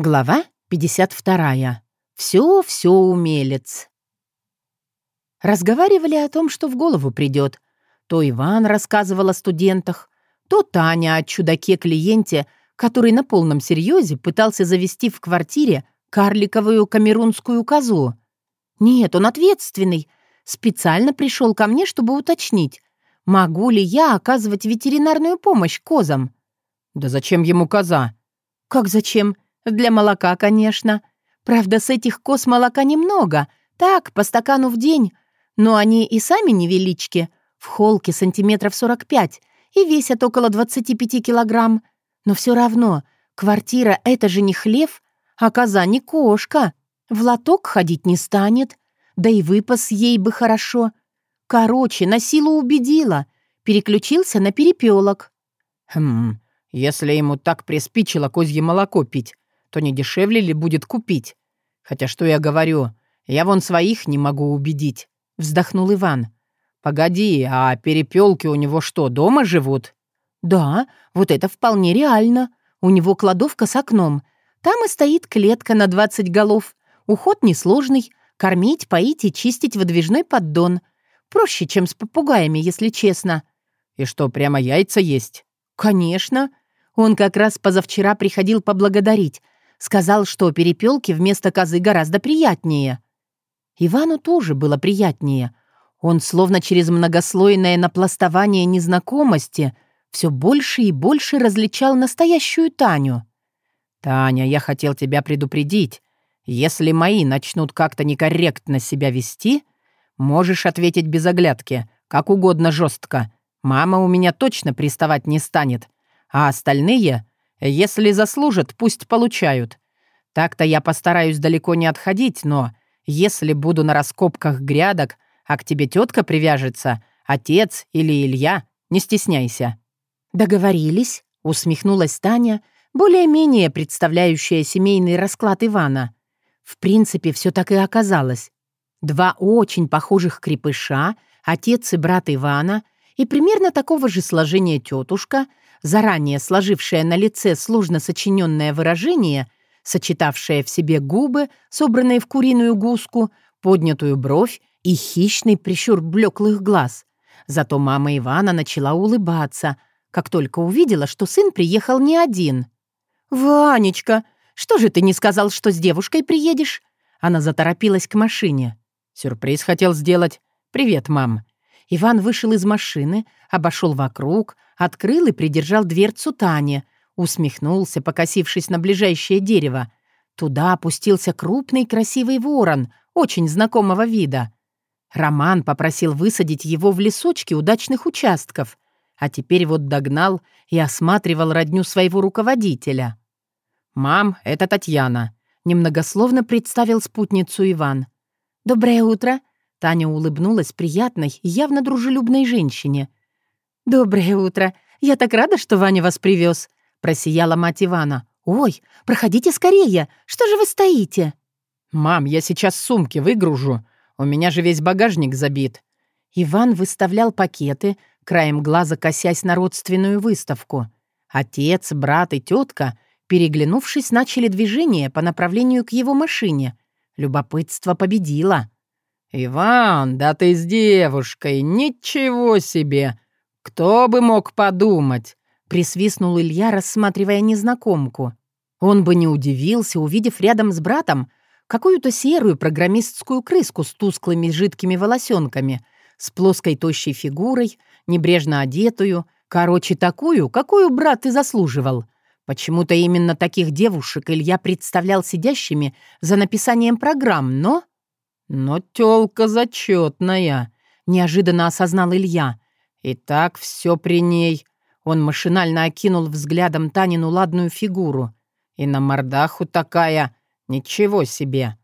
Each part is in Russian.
Глава 52. Все-все умелец. Разговаривали о том, что в голову придет. То Иван рассказывал о студентах, то Таня о чудаке-клиенте, который на полном серьезе пытался завести в квартире карликовую камерунскую козу. Нет, он ответственный. Специально пришел ко мне, чтобы уточнить, могу ли я оказывать ветеринарную помощь козам. «Да зачем ему коза?» «Как зачем?» Для молока, конечно. Правда, с этих коз молока немного. Так, по стакану в день. Но они и сами невелички. В холке сантиметров 45 и весят около 25 килограмм. Но все равно, квартира — это же не хлев, а коза не кошка. В лоток ходить не станет. Да и выпас ей бы хорошо. Короче, на силу убедила. Переключился на перепелок. Хм, если ему так приспичило козье молоко пить, то не дешевле ли будет купить? Хотя что я говорю, я вон своих не могу убедить», — вздохнул Иван. «Погоди, а перепелки у него что, дома живут?» «Да, вот это вполне реально. У него кладовка с окном. Там и стоит клетка на 20 голов. Уход несложный. Кормить, поить и чистить выдвижной поддон. Проще, чем с попугаями, если честно». «И что, прямо яйца есть?» «Конечно. Он как раз позавчера приходил поблагодарить, Сказал, что перепелки вместо козы гораздо приятнее. Ивану тоже было приятнее. Он словно через многослойное напластование незнакомости все больше и больше различал настоящую Таню. «Таня, я хотел тебя предупредить. Если мои начнут как-то некорректно себя вести, можешь ответить без оглядки, как угодно жестко. Мама у меня точно приставать не станет. А остальные если заслужат, пусть получают. Так-то я постараюсь далеко не отходить, но если буду на раскопках грядок, а к тебе тетка привяжется, отец или Илья, не стесняйся». «Договорились», — усмехнулась Таня, более-менее представляющая семейный расклад Ивана. В принципе, все так и оказалось. Два очень похожих крепыша, отец и брат Ивана, и примерно такого же сложения тетушка — заранее сложившее на лице сложно сочиненное выражение, сочетавшее в себе губы, собранные в куриную гуску, поднятую бровь и хищный прищур блеклых глаз. Зато мама Ивана начала улыбаться, как только увидела, что сын приехал не один. «Ванечка, что же ты не сказал, что с девушкой приедешь?» Она заторопилась к машине. «Сюрприз хотел сделать. Привет, мам». Иван вышел из машины, обошел вокруг, открыл и придержал дверцу Тане, усмехнулся, покосившись на ближайшее дерево. Туда опустился крупный красивый ворон, очень знакомого вида. Роман попросил высадить его в лесочке удачных участков, а теперь вот догнал и осматривал родню своего руководителя. «Мам, это Татьяна», — немногословно представил спутницу Иван. «Доброе утро», — Таня улыбнулась приятной, явно дружелюбной женщине — «Доброе утро. Я так рада, что Ваня вас привез», — просияла мать Ивана. «Ой, проходите скорее. Что же вы стоите?» «Мам, я сейчас сумки выгружу. У меня же весь багажник забит». Иван выставлял пакеты, краем глаза косясь на родственную выставку. Отец, брат и тетка, переглянувшись, начали движение по направлению к его машине. Любопытство победило. «Иван, да ты с девушкой, ничего себе!» «Кто бы мог подумать?» — присвистнул Илья, рассматривая незнакомку. Он бы не удивился, увидев рядом с братом какую-то серую программистскую крыску с тусклыми жидкими волосенками, с плоской тощей фигурой, небрежно одетую, короче, такую, какую брат и заслуживал. Почему-то именно таких девушек Илья представлял сидящими за написанием программ, но... «Но тёлка зачетная», — неожиданно осознал Илья — и так все при ней. Он машинально окинул взглядом Танину ладную фигуру. И на мордаху такая... Ничего себе.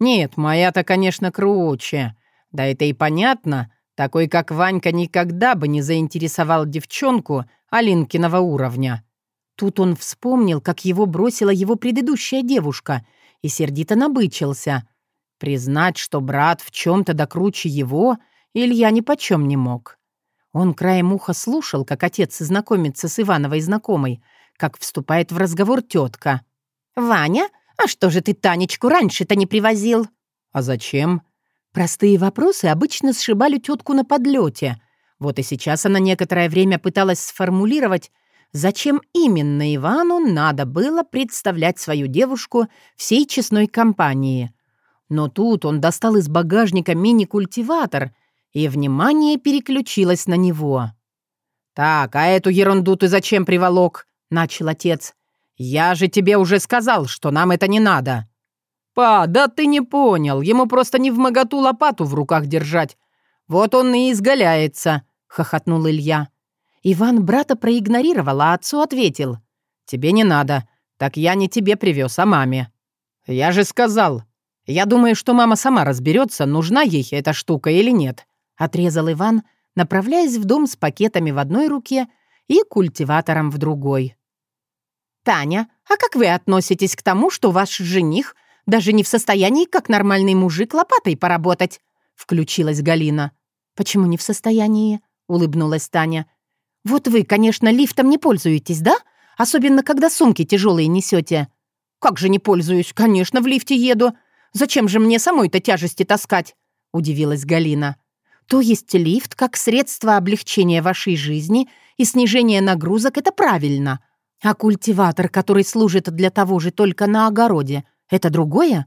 Нет, моя-то, конечно, круче. Да это и понятно. Такой, как Ванька, никогда бы не заинтересовал девчонку Алинкиного уровня. Тут он вспомнил, как его бросила его предыдущая девушка, и сердито набычился. Признать, что брат в чем-то докруче его, Илья ни почем не мог. Он краем уха слушал, как отец знакомится с Ивановой знакомой, как вступает в разговор тетка. «Ваня, а что же ты Танечку раньше-то не привозил?» «А зачем?» Простые вопросы обычно сшибали тетку на подлете. Вот и сейчас она некоторое время пыталась сформулировать, зачем именно Ивану надо было представлять свою девушку всей честной компании. Но тут он достал из багажника мини-культиватор, и внимание переключилось на него. «Так, а эту ерунду ты зачем приволок?» — начал отец. «Я же тебе уже сказал, что нам это не надо». «Па, да ты не понял, ему просто не в моготу лопату в руках держать. Вот он и изгаляется», — хохотнул Илья. Иван брата проигнорировал, а отцу ответил. «Тебе не надо. Так я не тебе привез, а маме». «Я же сказал. Я думаю, что мама сама разберется, нужна ей эта штука или нет», — отрезал Иван, направляясь в дом с пакетами в одной руке и культиватором в другой. «Таня, а как вы относитесь к тому, что ваш жених даже не в состоянии, как нормальный мужик, лопатой поработать?» — включилась Галина. «Почему не в состоянии?» — улыбнулась Таня. «Вот вы, конечно, лифтом не пользуетесь, да? Особенно, когда сумки тяжелые несете». «Как же не пользуюсь? Конечно, в лифте еду. Зачем же мне самой-то тяжести таскать?» — удивилась Галина. «То есть лифт как средство облегчения вашей жизни и снижения нагрузок — это правильно. А культиватор, который служит для того же только на огороде, это другое?»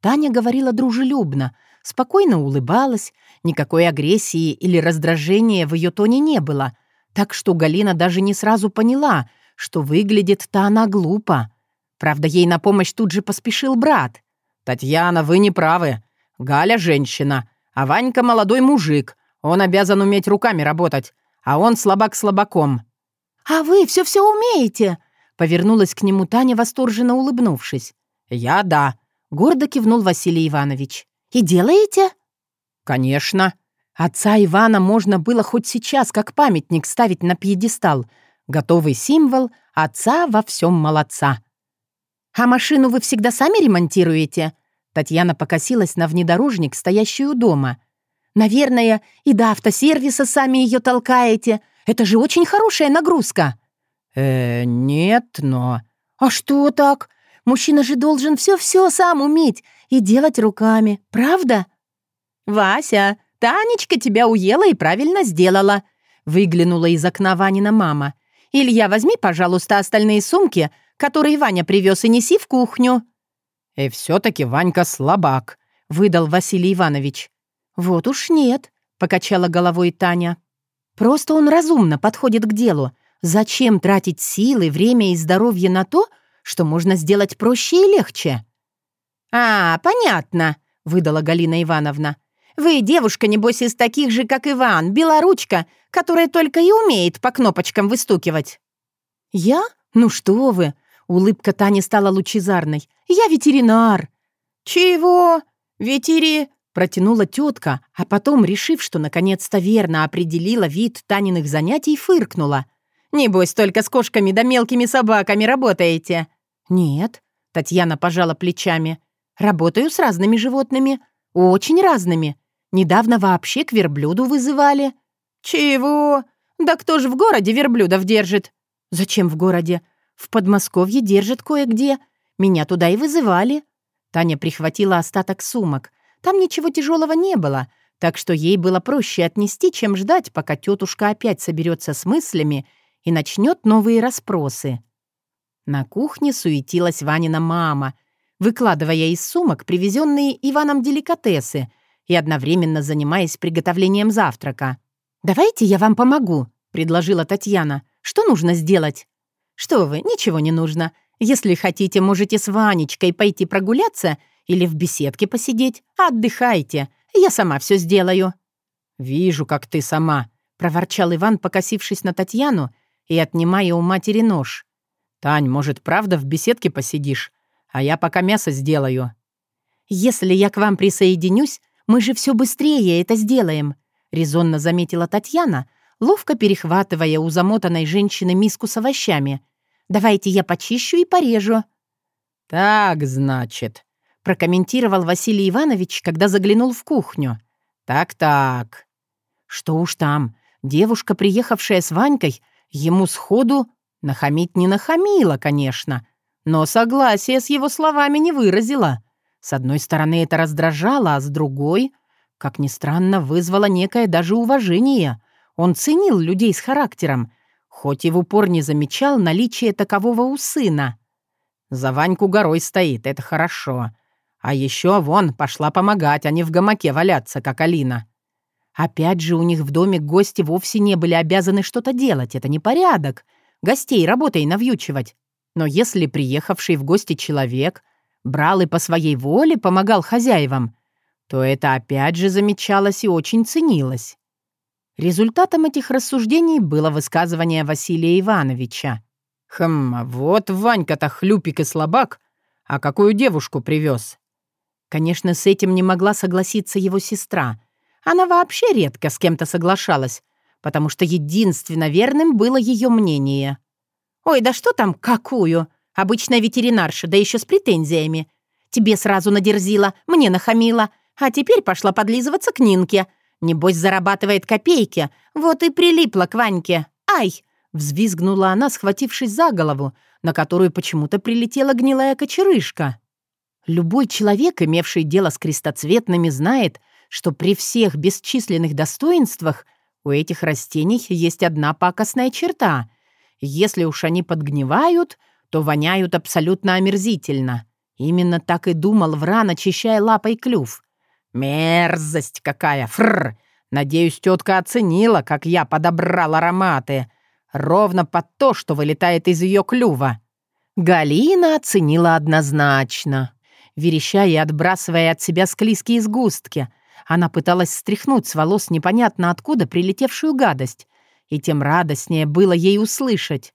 Таня говорила дружелюбно, спокойно улыбалась, никакой агрессии или раздражения в ее тоне не было, так что Галина даже не сразу поняла, что выглядит-то она глупо. Правда, ей на помощь тут же поспешил брат. «Татьяна, вы не правы. Галя — женщина, а Ванька — молодой мужик. Он обязан уметь руками работать, а он слабак слабаком». «А вы все-все умеете!» — повернулась к нему Таня, восторженно улыбнувшись. «Я — да», — гордо кивнул Василий Иванович. «И делаете?» «Конечно». Отца Ивана можно было хоть сейчас как памятник ставить на пьедестал. Готовый символ отца во всем молодца. «А машину вы всегда сами ремонтируете?» Татьяна покосилась на внедорожник, стоящий у дома. «Наверное, и до автосервиса сами ее толкаете. Это же очень хорошая нагрузка». «Э, нет, но...» «А что так? Мужчина же должен все-все сам уметь и делать руками, правда?» «Вася, Танечка тебя уела и правильно сделала», — выглянула из окна Ванина мама. «Илья, возьми, пожалуйста, остальные сумки, которые Ваня привез, и неси в кухню». «И все-таки Ванька слабак», — выдал Василий Иванович. «Вот уж нет», — покачала головой Таня. «Просто он разумно подходит к делу. Зачем тратить силы, время и здоровье на то, что можно сделать проще и легче?» «А, понятно», — выдала Галина Ивановна. «Вы девушка, небось, из таких же, как Иван, белоручка, которая только и умеет по кнопочкам выстукивать». «Я? Ну что вы!» Улыбка Тани стала лучезарной. «Я ветеринар». «Чего? Ветери...» Протянула тетка, а потом, решив, что наконец-то верно определила вид Таниных занятий, фыркнула. «Небось, только с кошками да мелкими собаками работаете?» «Нет», — Татьяна пожала плечами. «Работаю с разными животными. Очень разными. Недавно вообще к верблюду вызывали». «Чего? Да кто ж в городе верблюдов держит?» «Зачем в городе? В Подмосковье держат кое-где. Меня туда и вызывали». Таня прихватила остаток сумок. Там ничего тяжелого не было, так что ей было проще отнести, чем ждать, пока тетушка опять соберется с мыслями и начнет новые расспросы. На кухне суетилась Ванина мама, выкладывая из сумок привезенные Иваном деликатесы и одновременно занимаясь приготовлением завтрака. «Давайте я вам помогу», — предложила Татьяна. «Что нужно сделать?» «Что вы, ничего не нужно. Если хотите, можете с Ванечкой пойти прогуляться или в беседке посидеть. Отдыхайте. Я сама все сделаю». «Вижу, как ты сама», — проворчал Иван, покосившись на Татьяну и отнимая у матери нож. «Тань, может, правда в беседке посидишь? А я пока мясо сделаю». «Если я к вам присоединюсь, мы же все быстрее это сделаем», — резонно заметила Татьяна, ловко перехватывая у замотанной женщины миску с овощами. «Давайте я почищу и порежу». «Так, значит», — прокомментировал Василий Иванович, когда заглянул в кухню. «Так-так». Что уж там, девушка, приехавшая с Ванькой, ему сходу нахамить не нахамила, конечно. но согласия с его словами не выразила. С одной стороны, это раздражало, а с другой, как ни странно, вызвало некое даже уважение. Он ценил людей с характером, хоть и в упор не замечал наличие такового у сына. «За Ваньку горой стоит, это хорошо. А еще вон пошла помогать, а не в гамаке валяться, как Алина». Опять же, у них в доме гости вовсе не были обязаны что-то делать, это не порядок. Гостей работой навьючивать. Но если приехавший в гости человек брал и по своей воле помогал хозяевам, то это опять же замечалось и очень ценилось. Результатом этих рассуждений было высказывание Василия Ивановича. «Хм, вот Ванька-то хлюпик и слабак, а какую девушку привез?» Конечно, с этим не могла согласиться его сестра. Она вообще редко с кем-то соглашалась, потому что единственно верным было ее мнение. «Ой, да что там, какую? Обычная ветеринарша, да еще с претензиями. Тебе сразу надерзила, мне нахамила, а теперь пошла подлизываться к Нинке. Небось, зарабатывает копейки, вот и прилипла к Ваньке. Ай!» Взвизгнула она, схватившись за голову, на которую почему-то прилетела гнилая кочерышка. Любой человек, имевший дело с крестоцветными, знает, что при всех бесчисленных достоинствах у этих растений есть одна пакостная черта — если уж они подгнивают, то воняют абсолютно омерзительно. Именно так и думал Вран, очищая лапой клюв. «Мерзость какая! Фрр! Надеюсь, тетка оценила, как я подобрал ароматы. Ровно под то, что вылетает из ее клюва». Галина оценила однозначно. Верещая и отбрасывая от себя склизкие сгустки, она пыталась стряхнуть с волос непонятно откуда прилетевшую гадость, и тем радостнее было ей услышать.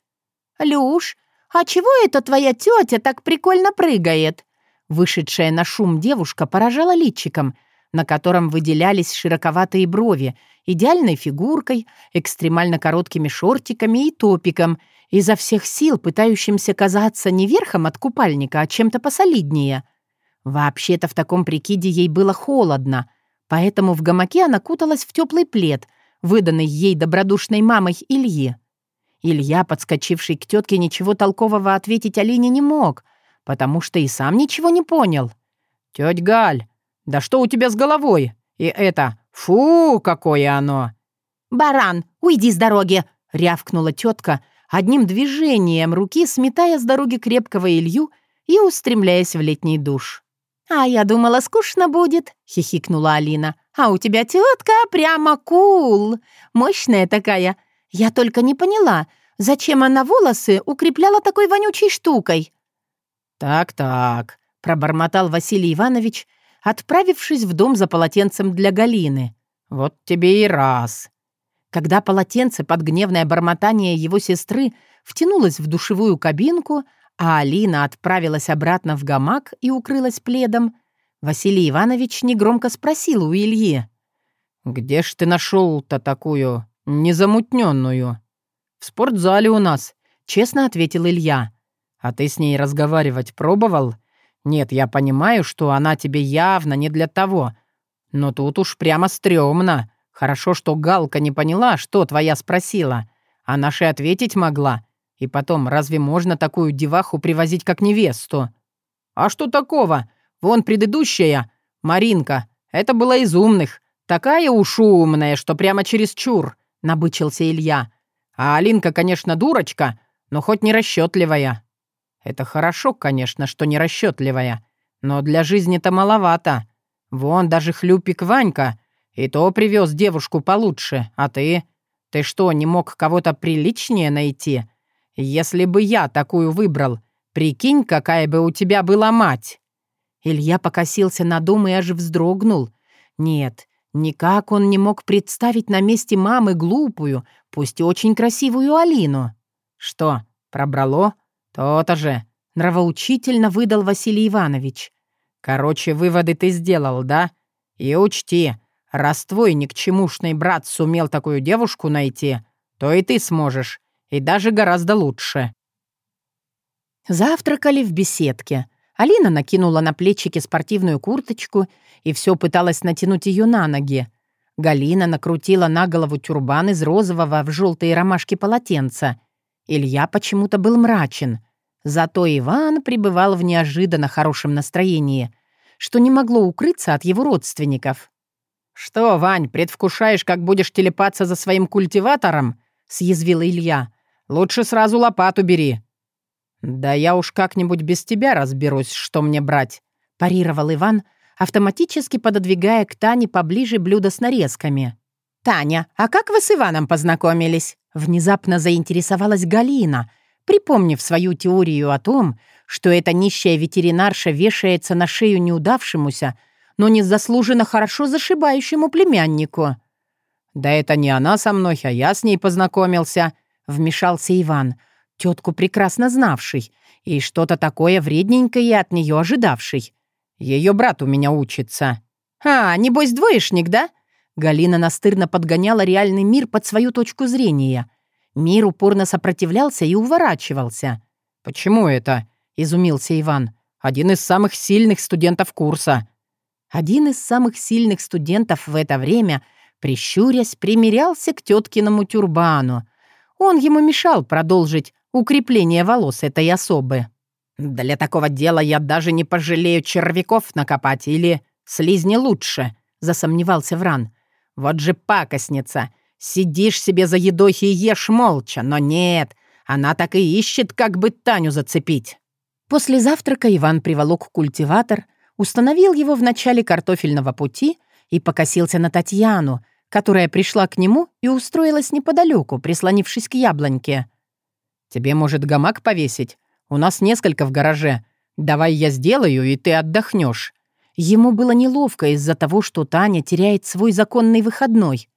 «Люш, а чего это твоя тетя так прикольно прыгает?» Вышедшая на шум девушка поражала личиком, на котором выделялись широковатые брови, идеальной фигуркой, экстремально короткими шортиками и топиком, изо всех сил пытающимся казаться не верхом от купальника, а чем-то посолиднее. Вообще-то в таком прикиде ей было холодно, поэтому в гамаке она куталась в теплый плед, выданный ей добродушной мамой Ильи. Илья, подскочивший к тетке, ничего толкового ответить Алине не мог, потому что и сам ничего не понял. «Тетя Галь, да что у тебя с головой? И это, фу, какое оно!» «Баран, уйди с дороги!» — рявкнула тетка, одним движением руки сметая с дороги крепкого Илью и устремляясь в летний душ. «А я думала, скучно будет», — хихикнула Алина. «А у тебя тетка прямо кул, мощная такая. Я только не поняла, зачем она волосы укрепляла такой вонючей штукой?» «Так-так», — пробормотал Василий Иванович, отправившись в дом за полотенцем для Галины. «Вот тебе и раз». Когда полотенце под гневное бормотание его сестры втянулось в душевую кабинку, а Алина отправилась обратно в гамак и укрылась пледом, Василий Иванович негромко спросил у Ильи. «Где ж ты нашел-то такую незамутненную?» «В спортзале у нас», — честно ответил Илья. «А ты с ней разговаривать пробовал?» «Нет, я понимаю, что она тебе явно не для того. Но тут уж прямо стрёмно. Хорошо, что Галка не поняла, что твоя спросила. А наша ответить могла. И потом, разве можно такую деваху привозить как невесту? А что такого? Вон предыдущая, Маринка, это была из умных. Такая уж умная, что прямо через чур, набычился Илья. А Алинка, конечно, дурочка, но хоть не расчетливая. Это хорошо, конечно, что не расчетливая, но для жизни-то маловато. Вон даже хлюпик Ванька, и то привез девушку получше, а ты... Ты что, не мог кого-то приличнее найти? Если бы я такую выбрал, прикинь, какая бы у тебя была мать!» Илья покосился на дом и аж вздрогнул. Нет, никак он не мог представить на месте мамы глупую, пусть и очень красивую Алину. «Что, пробрало? То-то же!» — нравоучительно выдал Василий Иванович. «Короче, выводы ты сделал, да? И учти, раз твой никчемушный брат сумел такую девушку найти, то и ты сможешь. И даже гораздо лучше. Завтракали в беседке. Алина накинула на плечики спортивную курточку и все пыталась натянуть ее на ноги. Галина накрутила на голову тюрбан из розового в желтые ромашки полотенца. Илья почему-то был мрачен. Зато Иван пребывал в неожиданно хорошем настроении, что не могло укрыться от его родственников. «Что, Вань, предвкушаешь, как будешь телепаться за своим культиватором?» — съязвил Илья. «Лучше сразу лопату бери». «Да я уж как-нибудь без тебя разберусь, что мне брать», — парировал Иван, автоматически пододвигая к Тане поближе блюдо с нарезками. «Таня, а как вы с Иваном познакомились?» Внезапно заинтересовалась Галина, припомнив свою теорию о том, что эта нищая ветеринарша вешается на шею неудавшемуся, но незаслуженно хорошо зашибающему племяннику. «Да это не она со мной, а я с ней познакомился», — вмешался Иван, тетку прекрасно знавший, и что-то такое вредненькое от нее ожидавший. Ее брат у меня учится». «А, небось, двоечник, да?» Галина настырно подгоняла реальный мир под свою точку зрения. Мир упорно сопротивлялся и уворачивался. «Почему это?» — изумился Иван. «Один из самых сильных студентов курса». Один из самых сильных студентов в это время, прищурясь, примерялся к теткиному тюрбану. Он ему мешал продолжить укрепление волос этой особы. «Для такого дела я даже не пожалею червяков накопать или слизни лучше», — засомневался Вран. «Вот же пакостница! Сидишь себе за едой и ешь молча, но нет, она так и ищет, как бы Таню зацепить». После завтрака Иван приволок культиватор — установил его в начале картофельного пути и покосился на Татьяну, которая пришла к нему и устроилась неподалеку, прислонившись к яблоньке. «Тебе, может, гамак повесить? У нас несколько в гараже. Давай я сделаю, и ты отдохнешь». Ему было неловко из-за того, что Таня теряет свой законный выходной.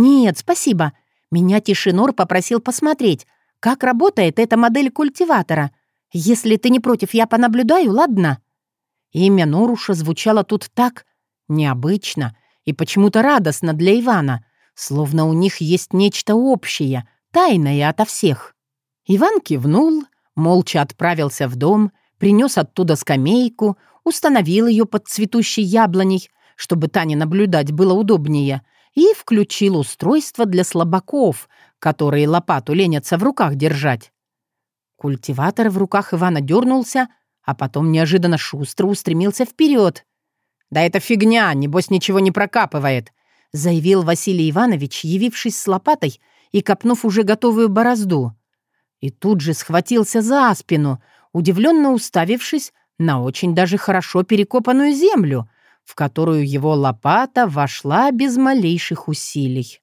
«Нет, спасибо. Меня Тишинор попросил посмотреть, как работает эта модель культиватора. Если ты не против, я понаблюдаю, ладно?» Имя Норуша звучало тут так необычно и почему-то радостно для Ивана, словно у них есть нечто общее, тайное ото всех. Иван кивнул, молча отправился в дом, принес оттуда скамейку, установил ее под цветущей яблоней, чтобы Тане наблюдать было удобнее, и включил устройство для слабаков, которые лопату ленятся в руках держать. Культиватор в руках Ивана дернулся, а потом неожиданно шустро устремился вперед. «Да это фигня, небось ничего не прокапывает», заявил Василий Иванович, явившись с лопатой и копнув уже готовую борозду. И тут же схватился за спину, удивленно уставившись на очень даже хорошо перекопанную землю, в которую его лопата вошла без малейших усилий.